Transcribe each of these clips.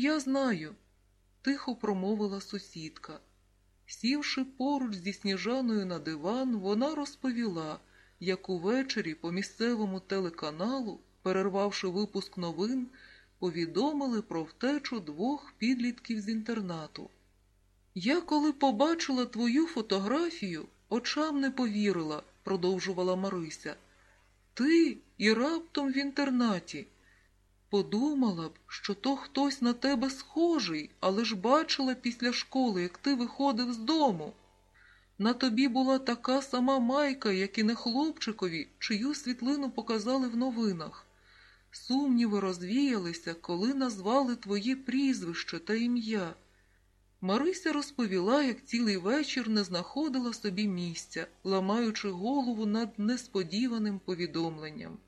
Я знаю, тихо промовила сусідка. Сівши поруч зі сніжаною на диван, вона розповіла, як увечері по місцевому телеканалу, перервавши випуск новин, повідомили про втечу двох підлітків з інтернату. Я, коли побачила твою фотографію, очам не повірила, продовжувала Марися. Ти і раптом в інтернаті. Подумала б, що то хтось на тебе схожий, але ж бачила після школи, як ти виходив з дому. На тобі була така сама майка, як і на хлопчикові, чию світлину показали в новинах. Сумніви розвіялися, коли назвали твоє прізвище та ім'я. Марися розповіла, як цілий вечір не знаходила собі місця, ламаючи голову над несподіваним повідомленням.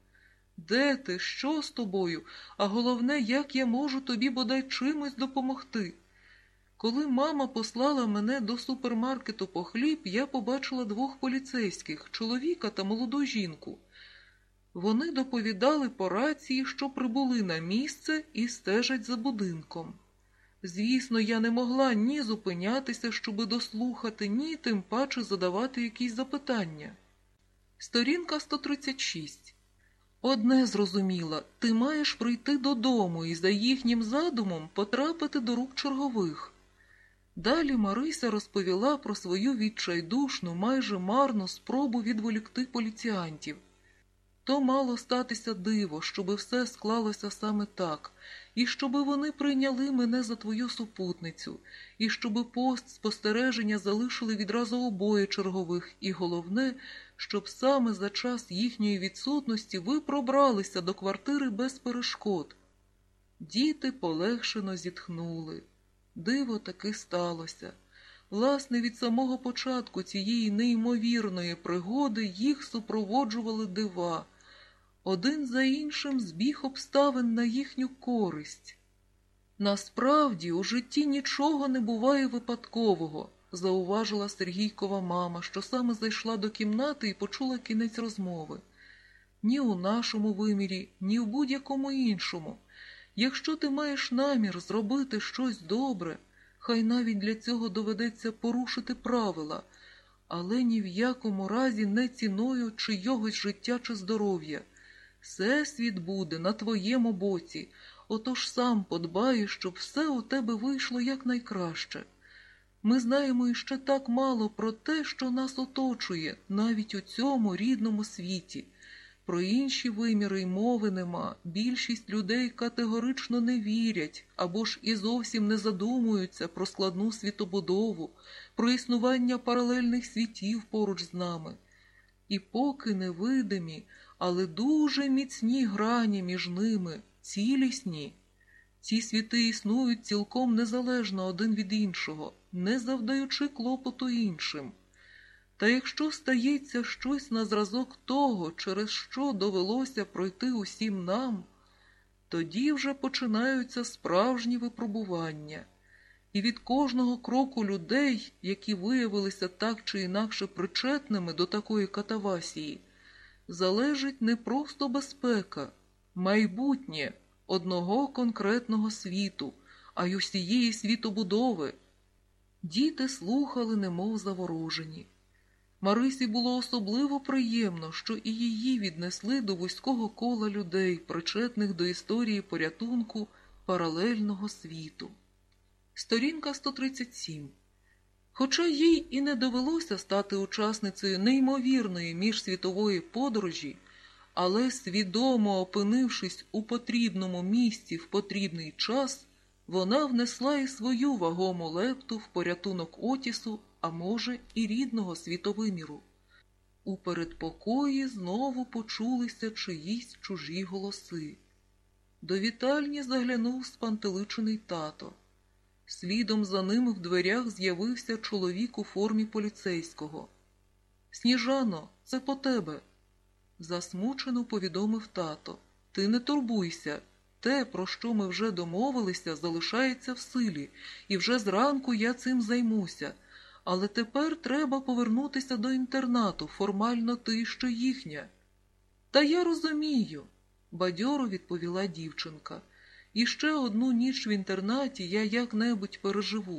Де ти? Що з тобою? А головне, як я можу тобі бодай чимось допомогти? Коли мама послала мене до супермаркету по хліб, я побачила двох поліцейських чоловіка та молоду жінку. Вони доповідали по рації, що прибули на місце і стежать за будинком. Звісно, я не могла ні зупинятися, щоби дослухати, ні тим паче задавати якісь запитання. Сторінка 136 Одне зрозуміла, ти маєш прийти додому і за їхнім задумом потрапити до рук чергових. Далі Марися розповіла про свою відчайдушну, майже марну спробу відволікти поліціантів. То мало статися диво, щоби все склалося саме так, і щоби вони прийняли мене за твою супутницю, і щоби пост спостереження залишили відразу обоє чергових, і головне, щоб саме за час їхньої відсутності ви пробралися до квартири без перешкод. Діти полегшено зітхнули. Диво таки сталося. Власне, від самого початку цієї неймовірної пригоди їх супроводжували дива. Один за іншим збіг обставин на їхню користь. Насправді, у житті нічого не буває випадкового, зауважила Сергійкова мама, що саме зайшла до кімнати і почула кінець розмови. Ні у нашому вимірі, ні в будь-якому іншому. Якщо ти маєш намір зробити щось добре, хай навіть для цього доведеться порушити правила, але ні в якому разі не ціною чийогось життя чи здоров'я. Всесвіт буде на твоєму боці, отож сам подбай, щоб все у тебе вийшло якнайкраще. Ми знаємо іще так мало про те, що нас оточує, навіть у цьому рідному світі. Про інші виміри й мови нема. Більшість людей категорично не вірять або ж і зовсім не задумуються про складну світобудову, про існування паралельних світів поруч з нами. І поки невидимі, але дуже міцні грані між ними, цілісні. Ці світи існують цілком незалежно один від іншого, не завдаючи клопоту іншим. Та якщо стається щось на зразок того, через що довелося пройти усім нам, тоді вже починаються справжні випробування, і від кожного кроку людей, які виявилися так чи інакше причетними до такої катавасії, залежить не просто безпека, майбутнє одного конкретного світу, а й усієї світобудови. Діти слухали, немов заворожені. Марисі було особливо приємно, що і її віднесли до вузького кола людей, причетних до історії порятунку паралельного світу. Сторінка 137 Хоча їй і не довелося стати учасницею неймовірної міжсвітової подорожі, але свідомо опинившись у потрібному місці в потрібний час, вона внесла і свою вагому лепту в порятунок Отісу, а може, і рідного світовиміру. У передпокої знову почулися чиїсь чужі голоси. До вітальні заглянув спантеличений тато. Слідом за ним в дверях з'явився чоловік у формі поліцейського. Сніжано, це по тебе. Засмучено повідомив тато. Ти не турбуйся. Те, про що ми вже домовилися, залишається в силі, і вже зранку я цим займуся. Але тепер треба повернутися до інтернату, формально ти ще їхня. Та я розумію, бадьоро відповіла дівчинка. і ще одну ніч в інтернаті я як-небудь переживу.